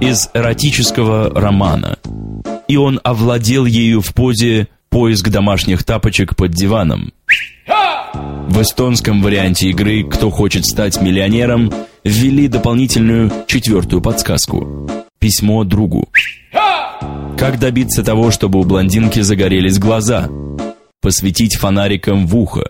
из эротического романа. И он овладел ею в позе «Поиск домашних тапочек под диваном». В эстонском варианте игры «Кто хочет стать миллионером» ввели дополнительную четвертую подсказку. Письмо другу. Как добиться того, чтобы у блондинки загорелись глаза? Посветить фонариком в ухо.